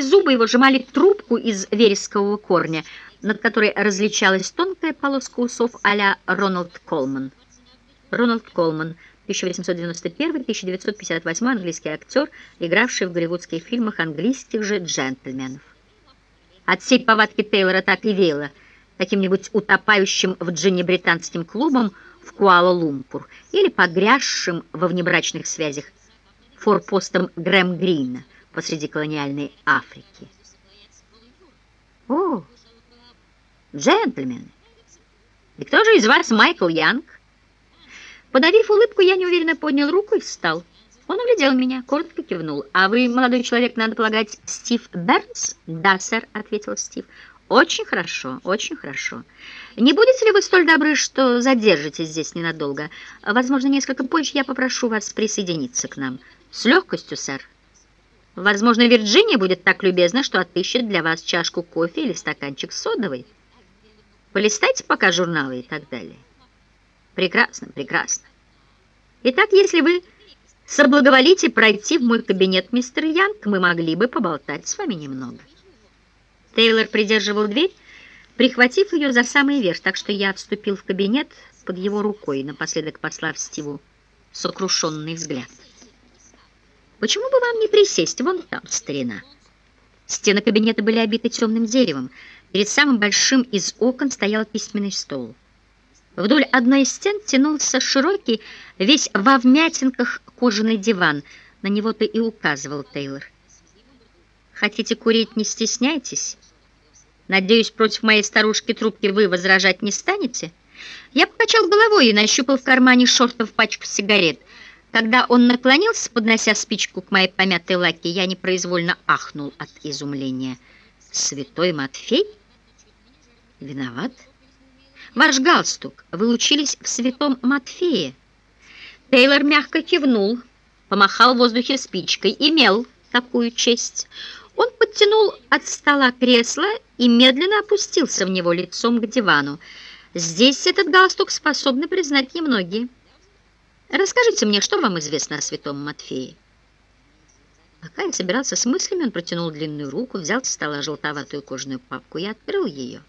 Острые зубы его сжимали трубку из верескового корня, над которой различалась тонкая полоска усов а-ля Рональд Колман. Рональд Колман, 1891-1958 английский актер, игравший в голливудских фильмах английских же джентльменов. От всей повадки Тейлора так и веяло каким-нибудь утопающим в джинне британским клубом в Куала-Лумпур или погрязшим во внебрачных связях форпостом Грэм Грина посреди колониальной Африки. О, джентльмены! И кто же из вас Майкл Янг? Подавив улыбку, я неуверенно поднял руку и встал. Он углядел меня, коротко кивнул. «А вы, молодой человек, надо полагать, Стив Бернс?» «Да, сэр», — ответил Стив. «Очень хорошо, очень хорошо. Не будете ли вы столь добры, что задержитесь здесь ненадолго? Возможно, несколько позже я попрошу вас присоединиться к нам». «С легкостью, сэр». Возможно, Вирджиния будет так любезна, что отыщет для вас чашку кофе или стаканчик содовой. Полистайте пока журналы и так далее. Прекрасно, прекрасно. Итак, если вы соблаговолите пройти в мой кабинет, мистер Янг, мы могли бы поболтать с вами немного. Тейлор придерживал дверь, прихватив ее за самый верх, так что я вступил в кабинет под его рукой, напоследок послав Стиву сокрушенный взгляд. Почему бы вам не присесть вон там, старина? Стены кабинета были обиты темным деревом. Перед самым большим из окон стоял письменный стол. Вдоль одной из стен тянулся широкий, весь во вмятинках кожаный диван. На него-то и указывал Тейлор. Хотите курить, не стесняйтесь. Надеюсь, против моей старушки трубки вы возражать не станете? Я покачал головой и нащупал в кармане шортов пачку сигарет. Когда он наклонился, поднося спичку к моей помятой лаке, я непроизвольно ахнул от изумления. «Святой Матфей? Виноват? Ваш галстук. Вы учились в святом Матфее?» Тейлор мягко кивнул, помахал в воздухе спичкой. Имел такую честь. Он подтянул от стола кресло и медленно опустился в него лицом к дивану. Здесь этот галстук способны признать немногие. Расскажите мне, что вам известно о святом Матфее?» Пока я собирался с мыслями, он протянул длинную руку, взял со стола желтоватую кожаную папку и открыл ее.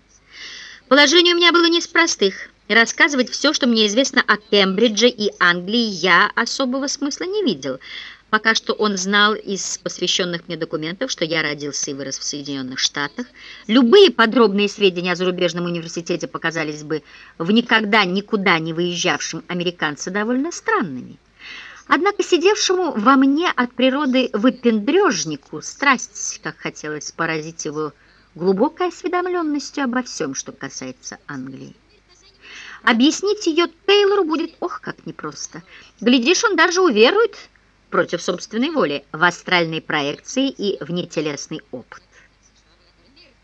Положение у меня было не из простых. Рассказывать все, что мне известно о Кембридже и Англии, я особого смысла не видел. Пока что он знал из посвященных мне документов, что я родился и вырос в Соединенных Штатах. Любые подробные сведения о зарубежном университете показались бы в никогда никуда не выезжавшем американце довольно странными. Однако сидевшему во мне от природы выпендрежнику страсть, как хотелось поразить его глубокой осведомленностью обо всем, что касается Англии. Объяснить ее Тейлору будет, ох, как непросто. Глядишь, он даже уверует, против собственной воли в астральной проекции и внетелесный опыт.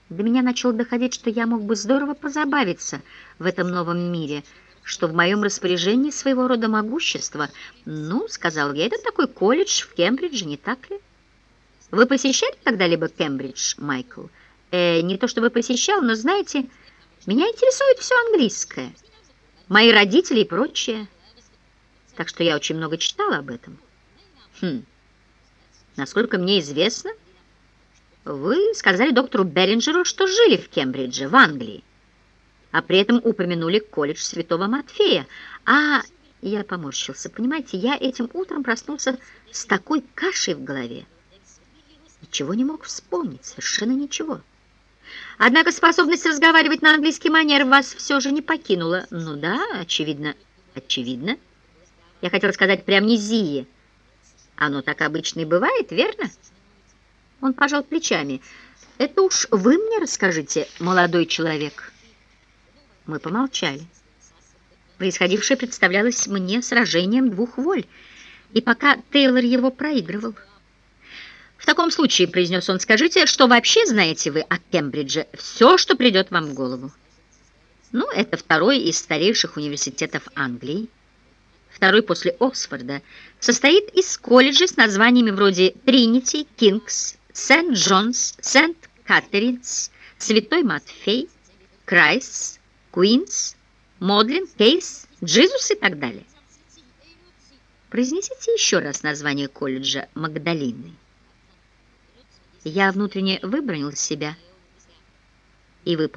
До меня начало доходить, что я мог бы здорово позабавиться в этом новом мире, что в моем распоряжении своего рода могущество. Ну, сказал я, это такой колледж в Кембридже, не так ли? Вы посещали когда-либо Кембридж, Майкл? Э, не то чтобы посещал, но, знаете, меня интересует все английское. Мои родители и прочее. Так что я очень много читала об этом. Хм. Насколько мне известно, вы сказали доктору Беринджеру, что жили в Кембридже, в Англии, а при этом упомянули колледж Святого Матфея. А я поморщился. Понимаете, я этим утром проснулся с такой кашей в голове. Ничего не мог вспомнить, совершенно ничего. Однако способность разговаривать на английский манер вас все же не покинула. Ну да, очевидно, очевидно. Я хотела сказать при амнезии. Оно так обычно и бывает, верно? Он пожал плечами. Это уж вы мне расскажите, молодой человек. Мы помолчали. Происходившее представлялось мне сражением двух воль, и пока Тейлор его проигрывал. «В таком случае, — произнес он, — скажите, что вообще знаете вы о Кембридже? Все, что придет вам в голову». Ну, это второй из старейших университетов Англии второй после Оксфорда, состоит из колледжей с названиями вроде Тринити, Кингс, Сент-Джонс, Сент-Катеринс, Святой Матфей, Крайст, Куинс, Модлин, Кейс, Джизус и так далее. Произнесите еще раз название колледжа Магдалины. Я внутренне выбронил себя и выполнил.